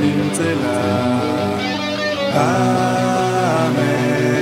nintzela. Amen.